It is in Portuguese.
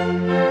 Música